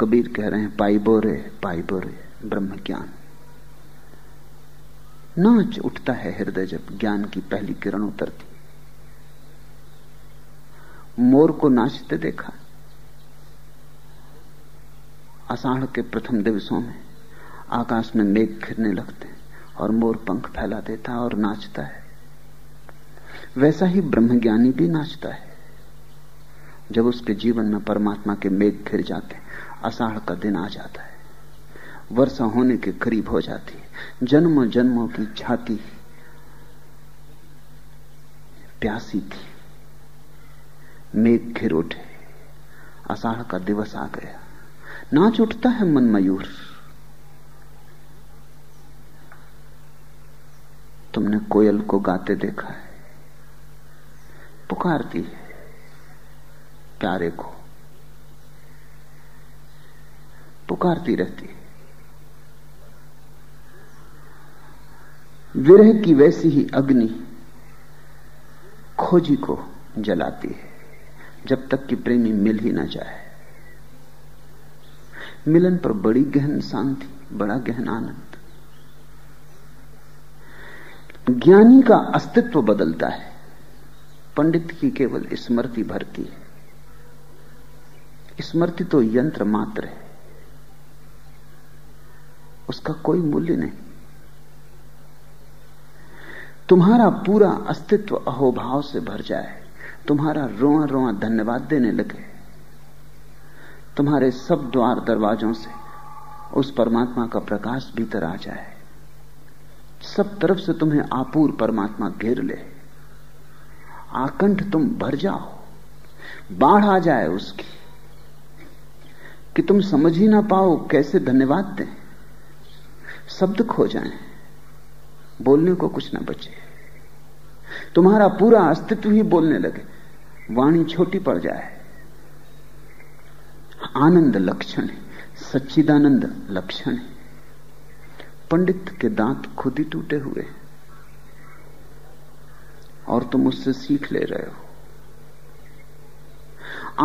कबीर कह रहे हैं, पाई बोरे पाई बोरे ब्रह्म ज्ञान नाच उठता है हृदय जब ज्ञान की पहली किरण उतरती। मोर को नाचते देखा। आषाढ़ के प्रथम दिवसों में आकाश में मेघ घिरने लगते और मोर पंख फैला देता और नाचता है। वैसा ही ब्रह्मज्ञानी भी नाचता है। जब उसके जीवन में परमात्मा के मेघ घिर जाते आषाढ़ का दिन आ जाता है। वर्षा होने के करीब हो जाती है। जन्मों जन्मों की छाती प्यासी थी। मेघ घिर उठे। आषाढ़ का दिवस आ गया। नाच उठता है मन मयूर। तुमने कोयल को गाते देखा है। पुकारती है। प्यारे को। पुकारती रहती है। विरह की वैसी ही अग्नि खोजी को जलाती है, जब तक कि प्रेमी मिल ही ना जाए। मिलन पर बड़ी गहन शांति, बड़ा गहन आनंद। ज्ञानी का अस्तित्व बदलता है। पंडित की केवल स्मृति भरती है। स्मृति तो यंत्र मात्र है। उसका कोई मूल्य नहीं। तुम्हारा पूरा अस्तित्व अहोभाव से भर जाए, तुम्हारा रोआ रोआ धन्यवाद देने लगे। तुम्हारे सब द्वार दरवाजों से उस परमात्मा का प्रकाश भीतर आ जाए। सब तरफ़ से तुम्हें आपूर परमात्मा घेर ले। आकंठ तुम भर जाओ, बाढ़ आ जाए उसकी। कि तुम समझ ही ना पाओ कैसे धन्यवाद दें। शब्द खो जाएँ। बोलने को कुछ ना बचे। तुम्हारा पूरा अस्तित्व ही बोलने लगे। वाणी छोटी पड़ जाए। आनंद लक्षण है, सच्चिदानंद लक्षण है। पंडित के दांत खुद ही टूटे हुए और तुम उससे सीख ले रहे हो।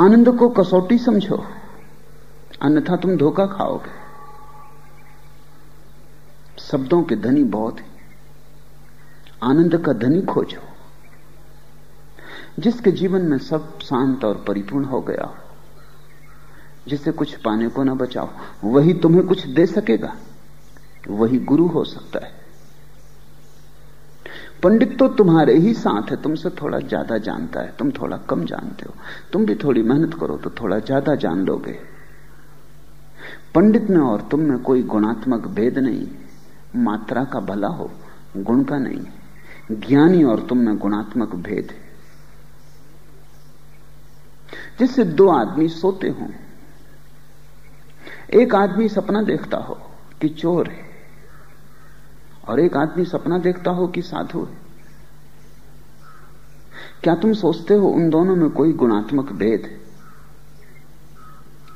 आनंद को कसौटी समझो। अन्यथा तुम धोखा खाओगे। शब्दों के धनी बहुत है। आनंद का धनी खोजो, जिसके जीवन में सब शांत और परिपूर्ण हो गया हो, जिसे कुछ पाने को ना बचाओ वही तुम्हें कुछ दे सकेगा, वही गुरु हो सकता है। पंडित तो तुम्हारे ही साथ है, तुमसे थोड़ा ज़्यादा जानता है, तुम थोड़ा कम जानते हो, तुम भी थोड़ी मेहनत करो तो थोड़ा ज़्यादा जान लोगे। पंडित में और तुम में कोई गुणात्मक भेद नहीं। मात्रा का भला हो, गुण का नहीं। ज्ञानी और तुम में गुणात्मक भेद है। जिससे दो आदमी सोते हों, एक आदमी सपना देखता हो कि चोर है, और एक आदमी सपना देखता हो कि साधु है। क्या तुम सोचते हो उन दोनों में कोई गुणात्मक भेद है?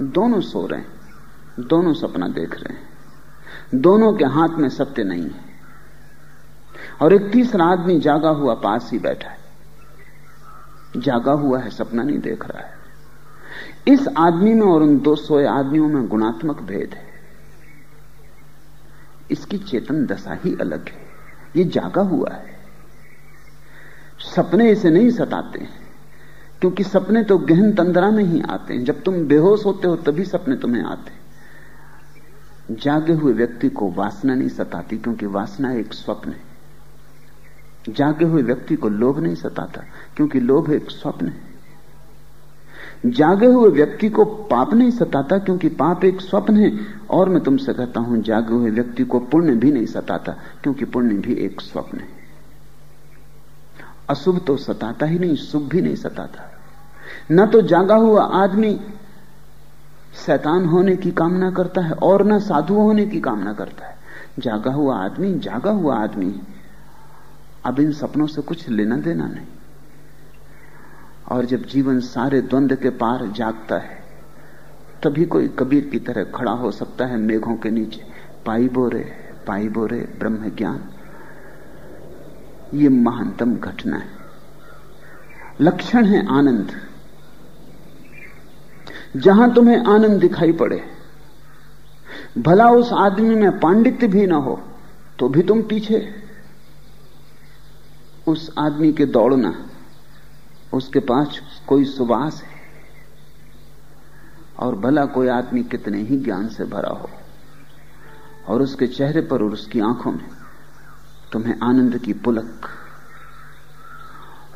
दोनों सो रहे हैं, दोनों सपना देख रहे हैं। दोनों के हाथ में सत्य नहीं है। और एक तीसरा आदमी जागा हुआ पास ही बैठा है। जागा हुआ है, सपना नहीं देख रहा है। इस आदमी में और उन दो सोए आदमियों में गुणात्मक भेद है। इसकी चेतन दशा ही अलग है। ये जागा हुआ है। सपने इसे नहीं सताते हैं, क्योंकि सपने तो गहन तंद्रा में ही आते हैं। जब तुम बेहोश होते हो, तभी सपने तुम्हें आते जागे हुए व्यक्ति को वासना नहीं सताती, क्योंकि वासना एक स्वप्न है। जागे हुए व्यक्ति को लोभ नहीं सताता, क्योंकि लोभ एक स्वप्न है। जागे हुए व्यक्ति को पाप नहीं सताता, क्योंकि पाप एक स्वप्न है। और मैं तुमसे कहता हूँ, जागे हुए व्यक्ति को पुण्य भी नहीं सताता, क्योंकि पुण्य भी एक स्वप्न है। अशुभ तो सताता ही नहीं शुभ भी नहीं सताता। न तो जागा हुआ आदमी शैतान होने की कामना करता है और न साधु होने की कामना करता है। जागा हुआ आदमी, जागा हुआ आदमी अब इन सपनों से कुछ लेना देना नहीं। और जब जीवन सारे द्वंद्व के पार जागता है, तभी कोई कबीर की तरह खड़ा हो सकता है मेघों के नीचे। पाई बोरे पाई बोरे, ब्रह्म ज्ञान। ये महानतम घटना है। लक्षण है आनंद। जहाँ तुम्हें आनंद दिखाई पड़े। भला उस आदमी में पांडित्य भी ना हो तो भी तुम पीछे। उस आदमी के दौड़ना, उसके पास कोई सुबास है। और भला कोई आदमी कितने ही ज्ञान से भरा हो, और उसके चेहरे पर और उसकी आँखों में तुम्हें आनंद की पुलक,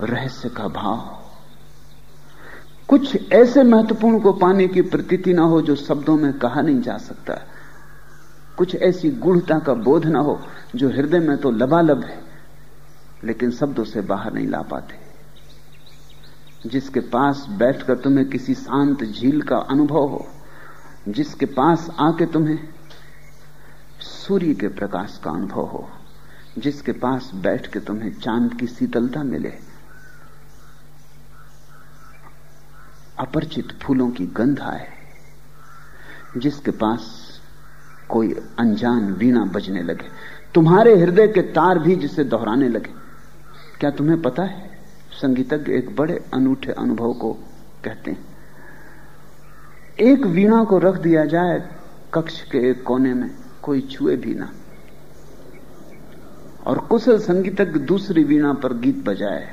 रहस्य का भाव कुछ ऐसे महत्वपूर्ण को पाने की प्रतीति ना हो जो शब्दों में कहा नहीं जा सकता। कुछ ऐसी गुणता का बोध ना हो जो हृदय में तो लबालब है, लेकिन शब्दों से बाहर नहीं ला पाते। जिसके पास बैठकर तुम्हें किसी शांत झील का अनुभव हो, जिसके पास आके तुम्हें सूर्य के प्रकाश का अनुभव हो, जिसके पास बैठ के तुम्हें चाँद की शीतलता मिले अपरिचित फूलों की गंध आए, जिसके पास कोई अनजान वीणा बजने लगे। तुम्हारे हृदय के तार भी जिसे दोहराने लगे। क्या तुम्हें पता है, संगीतज्ञ एक बड़े अनूठे अनुभव को कहते हैं। एक वीणा को रख दिया जाए, कक्ष के एक कोने में कोई छुए भी ना। और कुशल संगीतज्ञ दूसरी वीणा पर गीत बजाए,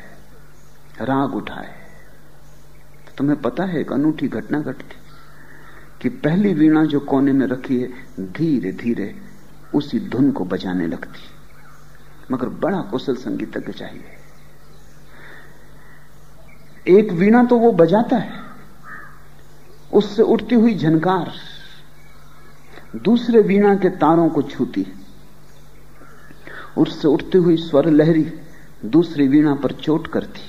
राग उठाए। तुम्हें पता है एक अनूठी घटना घटती कि पहली वीणा जो कोने में रखी है, धीरे धीरे उसी धुन को बजाने लगती। मगर बड़ा कुशल संगीतज्ञ चाहिए। एक वीणा तो वो बजाता है। उससे उठती हुई झनकार दूसरे वीणा के तारों को छूती उससे उठती हुई स्वर लहरी दूसरी वीणा पर चोट करती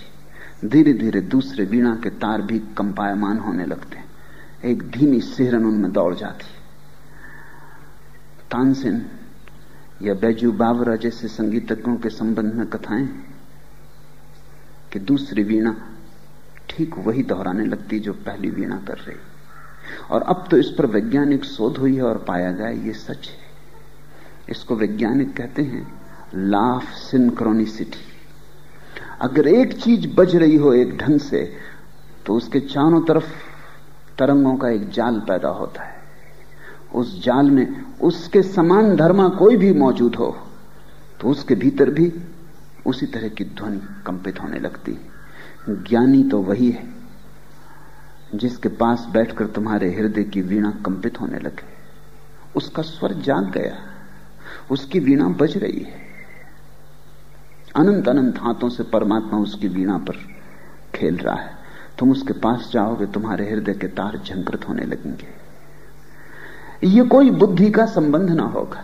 धीरे धीरे दूसरे वीणा के तार भी कंपायमान होने लगते एक धीमी सिहरन उनमें दौड़ जाती तानसेन या बैजू बावरा जैसे संगीतज्ञों के संबंध में कथाएँ कि दूसरी वीणा ठीक वही दोहराने लगती जो पहली वीणा कर रही। और अब तो इस पर वैज्ञानिक शोध हुई है और पाया गया ये सच है। इसको वैज्ञानिक कहते हैं लाफ सिंक्रोनिसिटी। अगर एक चीज़ बज रही हो एक ढंग से तो उसके चारों तरफ़ तरंगों का एक जाल पैदा होता है। उस जाल में उसके समान धर्मा कोई भी मौजूद हो तो उसके भीतर भी उसी तरह की ध्वनि कंपित होने लगती। है ज्ञानी तो वही है, जिसके पास बैठकर तुम्हारे हृदय की वीणा कंपित होने लगे। उसका स्वर जाग गया, उसकी वीणा बज रही है। अनंत अनंत हाथों से परमात्मा उसकी वीणा पर खेल रहा है। तुम उसके पास जाओगे, तुम्हारे हृदय के तार झंकृत होने लगेंगे। ये कोई बुद्धि का संबंध ना होगा।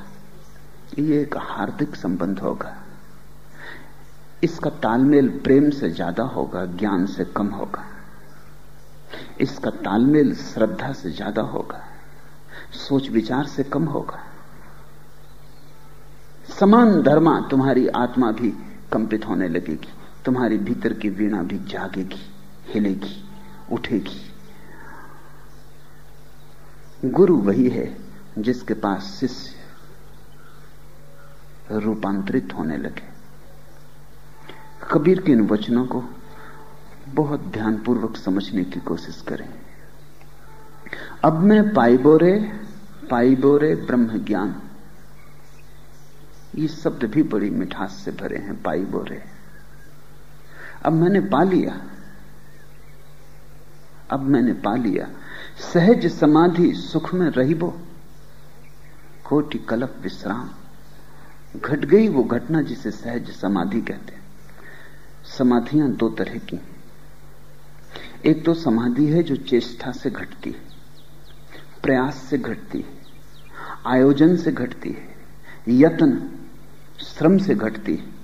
ये एक हार्दिक संबंध होगा। इसका तालमेल प्रेम से ज़्यादा होगा, ज्ञान से कम होगा। इसका तालमेल श्रद्धा से ज़्यादा होगा। सोच विचार से कम होगा। समान धर्मा तुम्हारी आत्मा भी कंपित होने लगेगी। तुम्हारी भीतर की वीणा भी जागेगी, हिलेगी, उठेगी। गुरु वही है जिसके पास शिष्य रूपांतरित होने लगे। कबीर के इन वचनों को बहुत ध्यानपूर्वक समझने की कोशिश करें। अब मैं पाइबोरे पाइबोरे ब्रह्म ज्ञान ये शब्द भी बड़ी मिठास से भरे हैं पाइबोरे अब मैंने पा लिया। अब मैंने पा लिया। सहज समाधि सुख में रहीबो। कोटि कलप विश्राम। घट गई वो घटना जिसे सहज समाधि कहते हैं। समाधियाँ दो तरह की एक तो समाधि है जो चेष्टा से घटती है, प्रयास से घटती है, आयोजन से घटती है, यत्न श्रम से घटती है।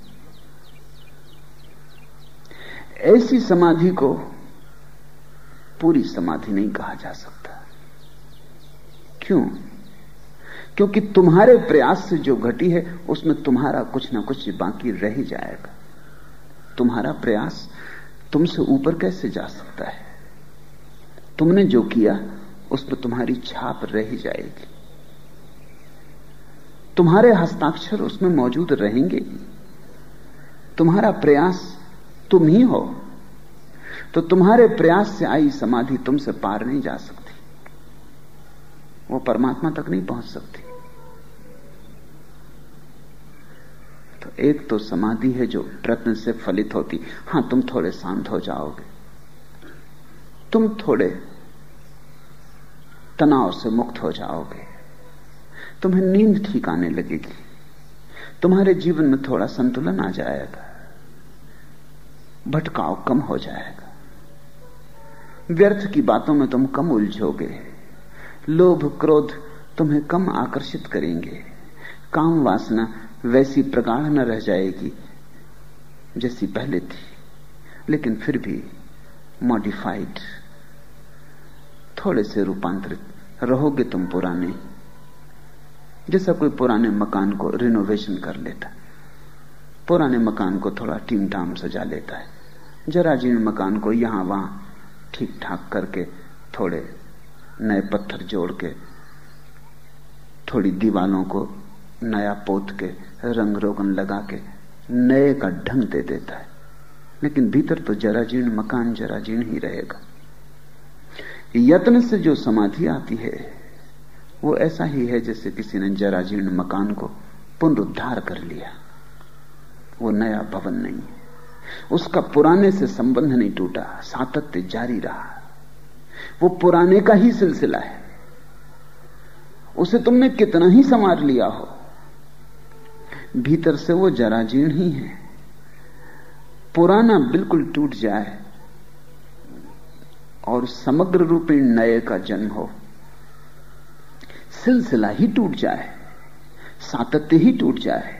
ऐसी समाधि को पूरी समाधि नहीं कहा जा सकता। क्यों? क्योंकि तुम्हारे प्रयास से जो घटी है, उसमें तुम्हारा कुछ ना कुछ बाकी रह ही जाएगा। तुम्हारा प्रयास तुमसे ऊपर कैसे जा सकता है? तुमने जो किया उस पर तुम्हारी छाप रह जाएगी। तुम्हारे हस्ताक्षर उसमें मौजूद रहेंगे तुम्हारा प्रयास तुम ही हो तो तुम्हारे प्रयास से आई समाधि तुमसे पार नहीं जा सकती। वो परमात्मा तक नहीं पहुँच सकती। तो एक तो समाधि है जो प्रत्न से फलित होती। हाँ, तुम थोड़े शांत हो जाओगे। तुम थोड़े तनाव से मुक्त हो जाओगे। तुम्हें नींद ठीक आने लगेगी। तुम्हारे जीवन में थोड़ा संतुलन आ जाएगा। भटकाव कम हो जाएगा। व्यर्थ की बातों में तुम कम उलझोगे। लोभ क्रोध तुम्हें कम आकर्षित करेंगे। काम वासना वैसी प्रगाढ़ न रह जाएगी जैसी पहले थी, लेकिन फिर भी मॉडिफाइड थोड़े से रूपांतरित रहोगे तुम पुराने। जैसा कोई पुराने मकान को रिनोवेशन कर लेता पुराने मकान को थोड़ा टीम टाम सजा लेता है। जरा जीर्ण मकान को यहाँ वहाँ ठीक ठाक करके थोड़े नए पत्थर जोड़ के, थोड़ी दीवालों को नया पोत के रंग रोगन लगा के नए का ढंग दे देता है। लेकिन भीतर तो जरा जीर्ण मकान जरा जीर्ण ही रहेगा। यत्न से जो समाधि आती है वो ऐसा ही है जैसे किसी ने जरा जीर्ण मकान को पुनरुद्धार कर लिया। वो नया भवन नहीं है। उसका पुराने से संबंध नहीं टूटा, सातत्य जारी रहा। वो पुराने का ही सिलसिला है। उसे तुमने कितना ही संवार लिया हो। भीतर से वो जरा जीर्ण ही है। पुराना बिल्कुल टूट जाए और समग्र रूपी नए का जन्म हो। सिलसिला ही टूट जाए, सातत्य ही टूट जाए,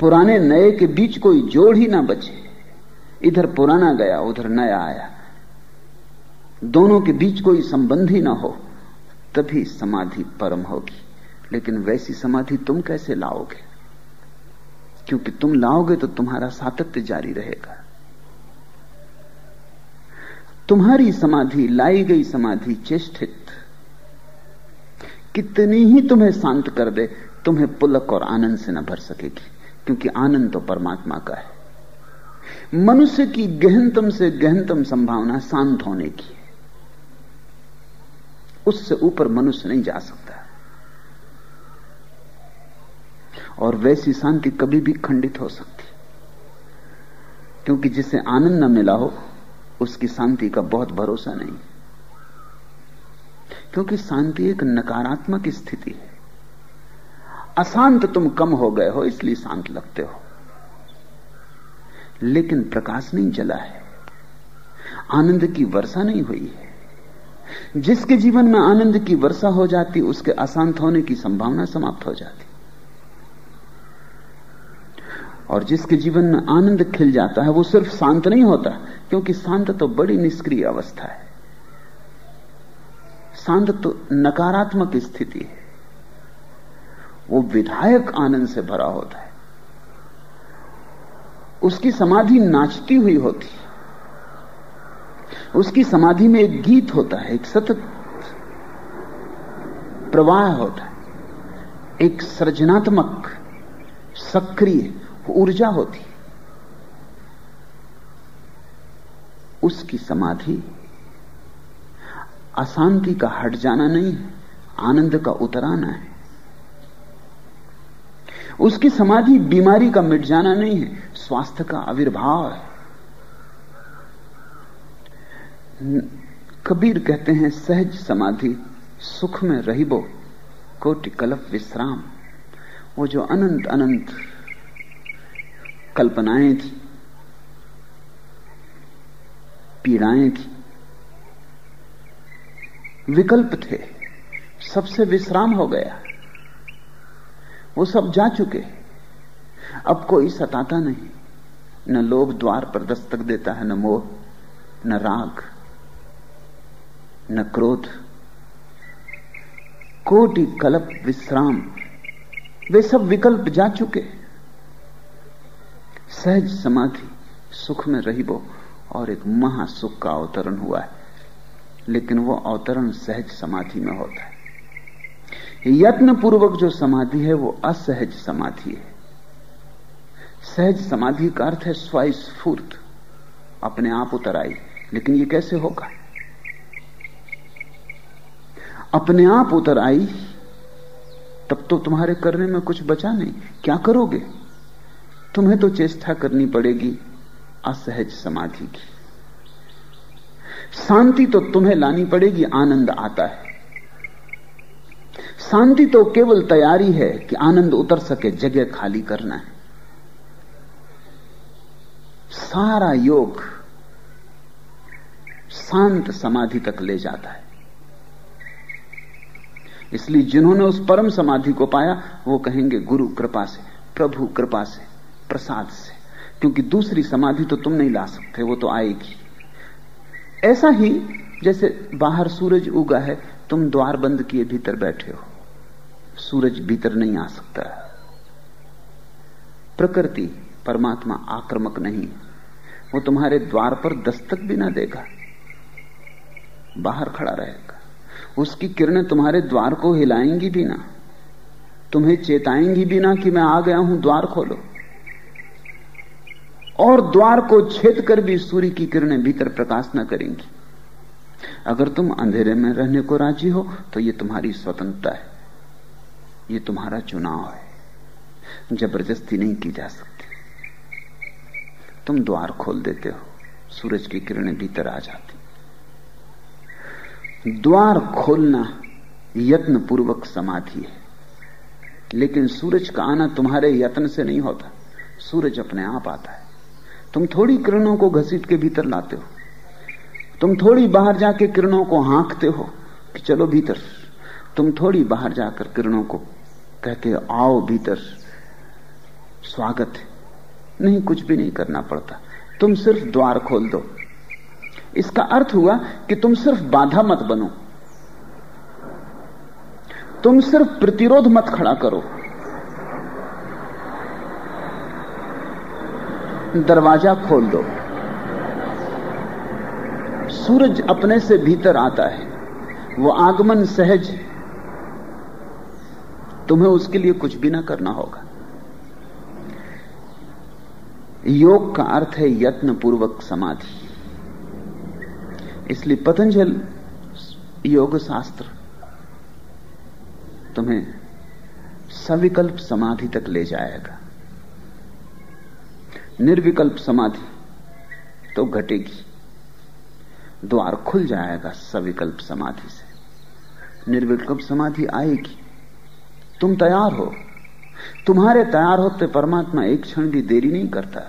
पुराने नए के बीच कोई जोड़ ही ना बचे। इधर पुराना गया, उधर नया आया। दोनों के बीच कोई संबंध ही ना हो, तभी समाधि परम होगी। लेकिन वैसी समाधि तुम कैसे लाओगे? क्योंकि तुम लाओगे तो तुम्हारा सातत्य जारी रहेगा। तुम्हारी समाधि, लाई गई समाधि चेष्टित कितनी ही तुम्हें शांत कर दे, तुम्हें पुलक और आनंद से न भर सकेगी, क्योंकि आनंद तो परमात्मा का है। मनुष्य की गहनतम से गहनतम संभावना शांत होने की है। उससे ऊपर मनुष्य नहीं जा सकता। और वैसी शांति कभी भी खंडित हो सकती। क्योंकि जिसे आनंद न मिला हो, उसकी शांति का बहुत भरोसा नहीं। क्योंकि शांति एक नकारात्मक स्थिति है। अशांत तुम कम हो गए हो, इसलिए शांत लगते हो। लेकिन प्रकाश नहीं जला है। आनंद की वर्षा नहीं हुई है। जिसके जीवन में आनंद की वर्षा हो जाती, उसके अशांत होने की संभावना समाप्त हो जाती। और जिसके जीवन में आनंद खिल जाता है, वो सिर्फ़ शांत नहीं होता, क्योंकि शांत तो बड़ी निष्क्रिय अवस्था है। शांत तो नकारात्मक स्थिति है। वो विधायक आनंद से भरा होता है। उसकी समाधि नाचती हुई होती उसकी समाधि में एक गीत होता है, एक सतत प्रवाह होता है। एक सृजनात्मक, सक्रिय ऊर्जा होती उसकी समाधि अशांति का हट जाना नहीं है, आनंद का उतराना है। उसकी समाधि बीमारी का मिट जाना नहीं है, स्वास्थ्य का आविर्भाव है। कबीर कहते हैं, सहज समाधि, सुख में रहिबो, कोटि कलप विश्राम। वो जो अनंत अनंत कल्पनाएँ थी, पीड़ाएँ थी विकल्प थे। सबसे विश्राम हो गया। वो सब जा चुके। अब कोई सताता नहीं। न लोभ द्वार पर दस्तक देता है, न मोह, न राग, न क्रोध। कोटि कल्प विश्राम। वे सब विकल्प जा चुके। सहज समाधि, सुख में रही वो, और एक महासुख का अवतरण हुआ है। लेकिन वो अवतरण सहज समाधि में होता है। यत्न पूर्वक जो समाधि है, वो असहज समाधि है। सहज समाधि का अर्थ है स्वस्फूर्त, अपने आप उतर आई। लेकिन ये कैसे होगा? अपने आप उतर आई, तब तो तुम्हारे करने में कुछ बचा नहीं। क्या करोगे? तुम्हें तो चेष्टा करनी पड़ेगी असहज समाधि की। शांति तो तुम्हें लानी पड़ेगी, आनंद आता है। शांति तो केवल तैयारी है कि आनंद उतर सके, जगह खाली करना है। सारा योग शांत समाधि तक ले जाता है। इसलिए जिन्होंने उस परम समाधि को पाया, वो कहेंगे, गुरु कृपा से, प्रभु कृपा से, प्रसाद से। क्योंकि दूसरी समाधि तो तुम नहीं ला सकते, वो तो आएगी। ऐसा ही जैसे बाहर सूरज उगा है, तुम द्वार बंद किए भीतर बैठे हो। सूरज भीतर नहीं आ सकता। प्रकृति परमात्मा आक्रमक नहीं। वो तुम्हारे द्वार पर दस्तक भी ना देगा। बाहर खड़ा रहेगा। उसकी किरणें तुम्हारे द्वार को हिलाएँगी भी ना। तुम्हें चेताएँगी भी ना कि मैं आ गया हूँ, द्वार खोलो। और द्वार को छेद कर भी सूर्य की किरणें भीतर प्रकाश न करेंगी। अगर तुम अंधेरे में रहने को राज़ी हो तो यह तुम्हारी स्वतंत्रता है। यह तुम्हारा चुनाव है। ज़बरदस्ती नहीं की जा सकती। तुम द्वार खोल देते हो, सूरज की किरणें भीतर आ जाती। द्वार खोलना यत्न पूर्वक समाधि है। लेकिन सूरज का आना तुम्हारे यत्न से नहीं होता। सूरज अपने आप आता है। तुम थोड़ी किरणों को घसीट के भीतर लाते हो। तुम थोड़ी बाहर जाके किरणों को हाँकते हो कि चलो भीतर। तुम थोड़ी बाहर जाकर किरणों को कहते हो, आओ भीतर। स्वागत है। नहीं, कुछ भी नहीं करना पड़ता। तुम सिर्फ़ द्वार खोल दो। इसका अर्थ हुआ कि तुम सिर्फ़ बाधा मत बनो। तुम सिर्फ़ प्रतिरोध मत खड़ा करो। दरवाज़ा खोल दो। सूरज अपने से भीतर आता है। वो आगमन सहज है। तुम्हें उसके लिए कुछ भी ना करना होगा। योग का अर्थ है यत्न पूर्वक समाधि। इसलिए पतंजल योग शास्त्र तुम्हें सविकल्प समाधि तक ले जाएगा। निर्विकल्प समाधि तो घटेगी। द्वार खुल जाएगा सविकल्प समाधि से। निर्विकल्प समाधि आएगी। तुम तैयार हो। तुम्हारे तैयार होते परमात्मा एक क्षण भी देरी नहीं करता।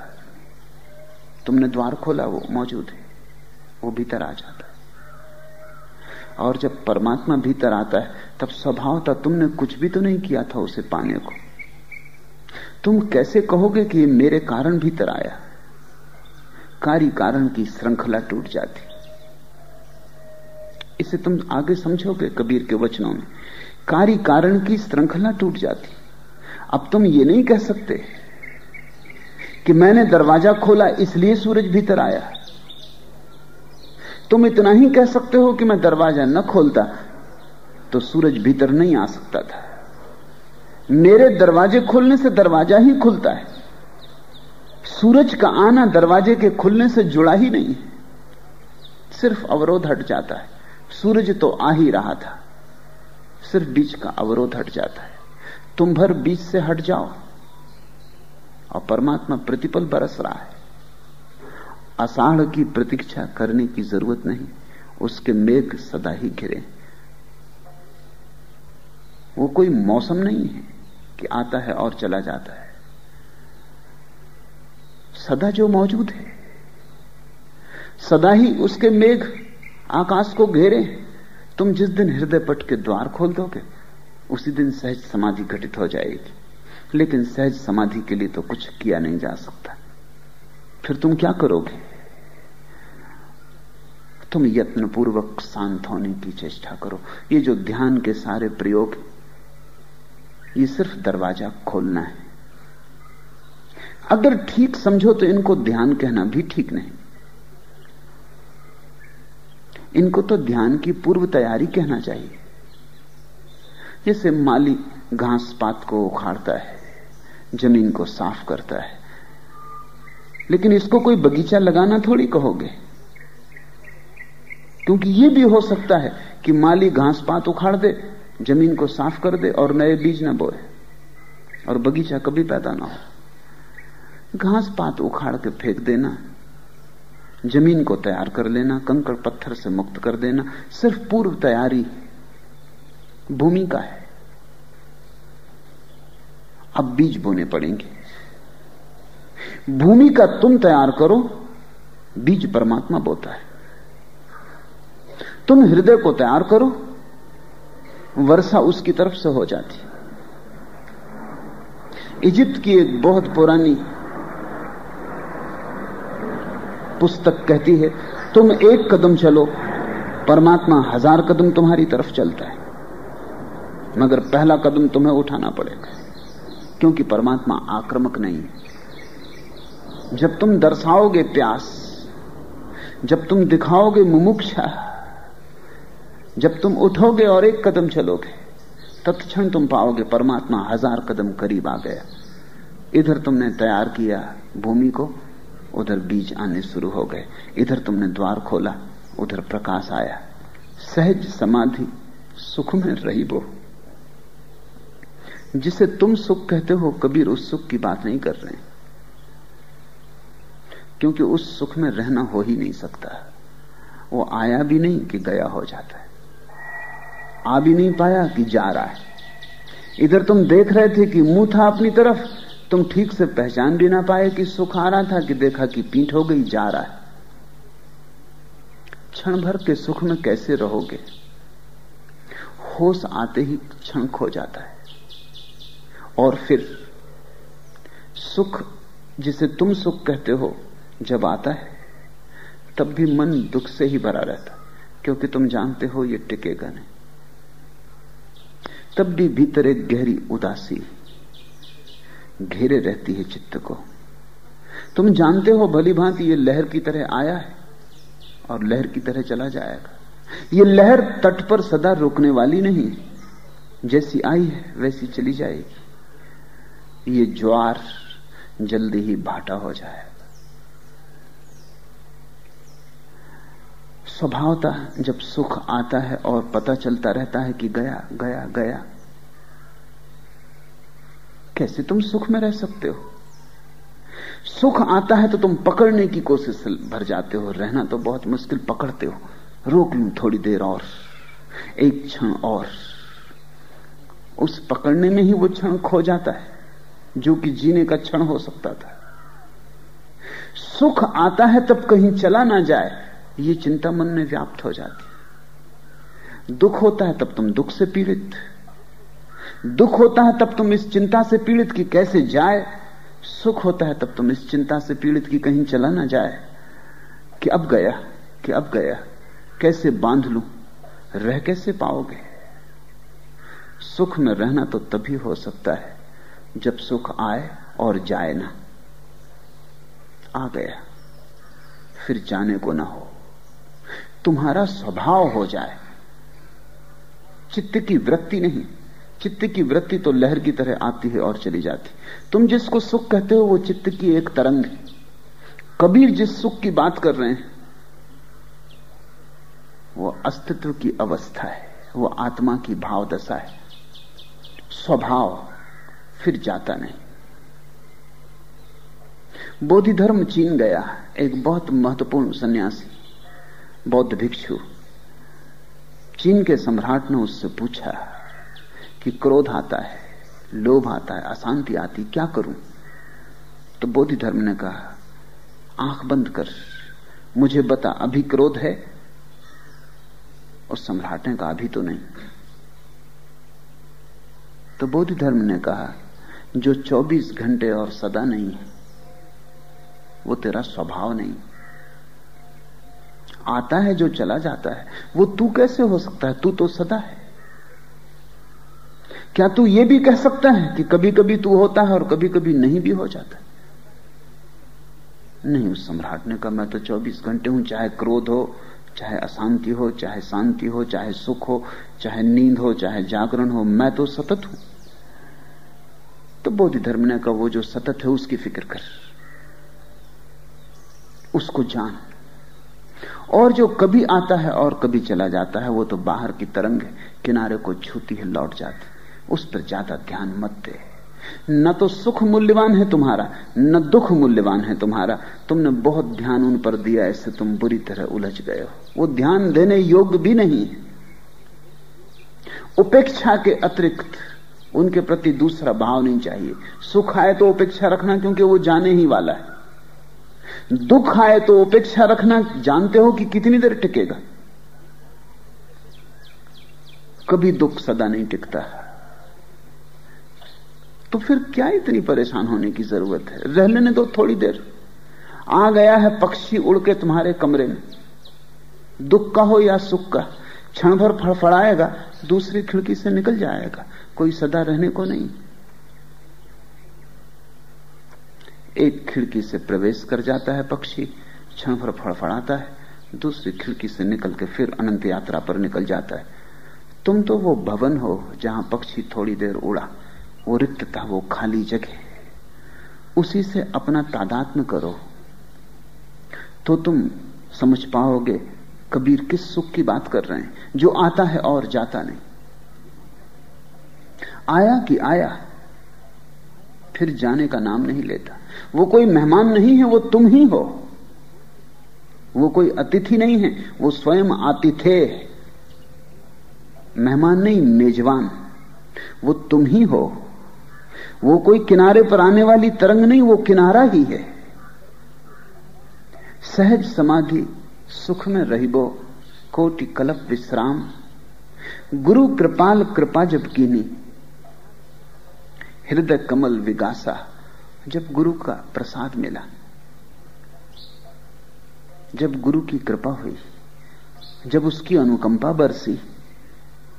तुमने द्वार खोला, वो मौजूद है। वो भीतर आ जाता है। और जब परमात्मा भीतर आता है, तब स्वभाव था, तुमने कुछ भी तो नहीं किया था उसे पाने को। तुम कैसे कहोगे कि ये मेरे कारण भीतर आया? कार्य कारण की श्रृंखला टूट जाती। इसे तुम आगे समझोगे कबीर के वचनों में। कार्य कारण की श्रृंखला टूट जाती। अब तुम ये नहीं कह सकते कि मैंने दरवाज़ा खोला इसलिए सूरज भीतर आया। तुम इतना ही कह सकते हो कि मैं दरवाज़ा न खोलता तो सूरज भीतर नहीं आ सकता था। मेरे दरवाजे खोलने से दरवाज़ा ही खुलता है। सूरज का आना दरवाजे के खुलने से जुड़ा ही नहीं है। सिर्फ़ अवरोध हट जाता है। सूरज तो आ ही रहा था। सिर्फ़ बीच का अवरोध हट जाता है। तुम भर बीच से हट जाओ। और परमात्मा प्रतिपल बरस रहा है। अषाढ़ की प्रतीक्षा करने की ज़रूरत नहीं। उसके मेघ सदा ही घिरे। वो कोई मौसम नहीं है। कि आता है और चला जाता है। सदा जो मौजूद है, सदा ही उसके मेघ आकाश को घेरे, तुम जिस दिन हृदय पट के द्वार खोल दोगे, उसी दिन सहज समाधि घटित हो जाएगी। लेकिन सहज समाधि के लिए तो कुछ किया नहीं जा सकता। फिर तुम क्या करोगे? तुम यत्नपूर्वक शांत होने की चेष्टा करो। ये जो ध्यान के सारे प्रयोग ये सिर्फ़ दरवाज़ा खोलना है। अगर ठीक समझो तो इनको ध्यान कहना भी ठीक नहीं। इनको तो ध्यान की पूर्व तैयारी कहना चाहिए। जैसे माली घास पात को उखाड़ता है, ज़मीन को साफ़ करता है। लेकिन इसको कोई बगीचा लगाना थोड़ी कहोगे? क्योंकि यह भी हो सकता है कि माली घास पात उखाड़ दे ज़मीन को साफ़ कर दे और नए बीज न बोए और बगीचा कभी पैदा ना हो। घास पात उखाड़ के फेंक देना, ज़मीन को तैयार कर लेना, कंकड़ पत्थर से मुक्त कर देना, सिर्फ़ पूर्व तैयारी भूमि का है। अब बीज बोने पड़ेंगे। भूमि का तुम तैयार करो, बीज परमात्मा बोता है। तुम हृदय को तैयार करो वर्षा उसकी तरफ़ से हो जाती। इजिप्त की एक बहुत पुरानी पुस्तक कहती है, तुम एक कदम चलो, परमात्मा हज़ार कदम तुम्हारी तरफ़ चलता है, मगर पहला कदम तुम्हें उठाना पड़ेगा, क्योंकि परमात्मा आक्रमक नहीं है। जब तुम दर्शाओगे प्यास, जब तुम दिखाओगे मुमुक्षा जब तुम उठोगे और एक कदम चलोगे, तत्क्षण तुम पाओगे परमात्मा हज़ार कदम करीब आ गया। इधर तुमने तैयार किया भूमि को, उधर बीज आने शुरू हो गए। इधर तुमने द्वार खोला, उधर प्रकाश आया। सहज समाधि, सुख में रही वो जिसे तुम सुख कहते हो, कबीर उस सुख की बात नहीं कर रहे। क्योंकि उस सुख में रहना हो ही नहीं सकता। वो आया भी नहीं कि गया हो जाता है। आ भी नहीं पाया कि जा रहा है। इधर तुम देख रहे थे कि मुँह था अपनी तरफ़, तुम ठीक से पहचान भी ना पाए कि सुख आ रहा था कि देखा कि पीठ हो गई, जा रहा है। क्षण भर के सुख में कैसे रहोगे? होश आते ही क्षण खो जाता है। और फिर, सुख जिसे तुम सुख कहते हो, जब आता है, तब भी मन दुख से ही भरा रहता, क्योंकि तुम जानते हो ये टिकेगा नहीं। तब भी भीतर एक गहरी उदासी घेरे रहती है चित्त को। तुम जानते हो भली भांति ये लहर की तरह आया है और लहर की तरह चला जाएगा। ये लहर तट पर सदा रोकने वाली नहीं जैसी आई है, वैसी चली जाएगी। ये ज्वार जल्दी ही भाटा हो जाएगा। स्वभावता जब सुख आता है और पता चलता रहता है कि गया गया गया। कैसे तुम सुख में रह सकते हो? सुख आता है तो तुम पकड़ने की कोशिश भर जाते हो। रहना तो बहुत मुश्किल, पकड़ते हो। रोक लू थोड़ी देर और, एक क्षण और। उस पकड़ने में ही वो क्षण खो जाता है, जो कि जीने का क्षण हो सकता था। सुख आता है तब कहीं चला ना जाए। ये चिंता मन में व्याप्त हो जाती है। दुख होता है तब तुम दुख से पीड़ित। दुख होता है तब तुम इस चिंता से पीड़ित कि कैसे जाए। सुख होता है तब तुम इस चिंता से पीड़ित कि कहीं चला ना जाए। कि अब गया, कि अब गया, कैसे बाँध लू, रह कैसे पाओगे? सुख में रहना तो तभी हो सकता है, जब सुख आए और जाए ना। आ गया, फिर जाने को ना हो। तुम्हारा स्वभाव हो जाए। चित्त की वृत्ति नहीं। चित्त की वृत्ति तो लहर की तरह आती है और चली जाती। तुम जिसको सुख कहते हो, वो चित्त की एक तरंग है। कबीर जिस सुख की बात कर रहे हैं, वो अस्तित्व की अवस्था है, वो आत्मा की भाव दशा है। स्वभाव फिर जाता नहीं। बोधि धर्म चीन गया, एक बहुत महत्वपूर्ण सन्यासी। बौद्ध भिक्षु, चीन के सम्राट ने उससे पूछा कि क्रोध आता है, लोभ आता है, अशांति आती क्या करूँ? तो बोधि धर्म ने कहा, आँख बंद कर, मुझे बता, अभी क्रोध है? उस सम्राट ने कहा, अभी तो नहीं। तो बोधि धर्म ने कहा, जो 24 घंटे और सदा नहीं है, वो तेरा स्वभाव नहीं। आता है, जो चला जाता है, वो तू कैसे हो सकता है? तू तो सदा है। क्या तू ये भी कह सकता है कि कभी कभी तू होता है और कभी कभी नहीं भी हो जाता नहीं, उस सम्राट ने कहा मैं तो 24 घंटे हूँ, चाहे क्रोध हो, चाहे अशांति हो, चाहे शांति हो, चाहे सुख हो, चाहे नींद हो, चाहे जागरण हो, मैं तो सतत हूँ। तो बोधि धर्म ने कहा, वो जो सतत है, उसकी फ़िक्र कर। उसको जान। और जो कभी आता है और कभी चला जाता है, वो तो बाहर की तरंग है, किनारे को छूती है, लौट जाती उस पर ज़्यादा ध्यान मत दे। न तो सुख मूल्यवान है तुम्हारा, न दुख मूल्यवान है तुम्हारा। तुमने बहुत ध्यान उन पर दिया इससे तुम बुरी तरह उलझ गए हो। वो ध्यान देने योग्य भी नहीं उपेक्षा के अतिरिक्त उनके प्रति दूसरा भाव नहीं चाहिए। सुख आए तो उपेक्षा रखना, क्योंकि वो जाने ही वाला है। दुख आए तो उपेक्षा रखना, जानते हो कि कितनी देर टिकेगा? कभी दुख सदा नहीं टिकता। तो फिर क्या इतनी परेशान होने की ज़रूरत है? रह लेने दो थोड़ी देर। आ गया है पक्षी उड़ के तुम्हारे कमरे में। दुख का हो या सुख का, क्षण भर फड़फड़ाएगा, दूसरी खिड़की से निकल जाएगा। कोई सदा रहने को नहीं। एक खिड़की से प्रवेश कर जाता है पक्षी, क्षण भर फड़फड़ाता है, दूसरी खिड़की से निकल के फिर अनंत यात्रा पर निकल जाता है। तुम तो वो भवन हो जहाँ पक्षी थोड़ी देर उड़ा, वो रिक्त था वो खाली जगह उसी से अपना तादात्म करो। तो तुम समझ पाओगे, कबीर किस सुख की बात कर रहे हैं, जो आता है और जाता नहीं। आया कि आया फिर जाने का नाम नहीं लेता। वो कोई मेहमान नहीं है, वो तुम ही हो। वो कोई अतिथि नहीं है, वो स्वयं आतिथे मेहमान नहीं, मेजबान। वो तुम ही हो। वो कोई किनारे पर आने वाली तरंग नहीं, वो किनारा ही है। सहज समाधि, सुख में रहिबो, कोटि कलप विश्राम। गुरु कृपाल कृपा जब कीनी। हृदय कमल विगासा जब गुरु का प्रसाद मिला, जब गुरु की कृपा हुई, जब उसकी अनुकंपा बरसी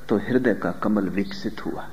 तो हृदय का कमल विकसित हुआ।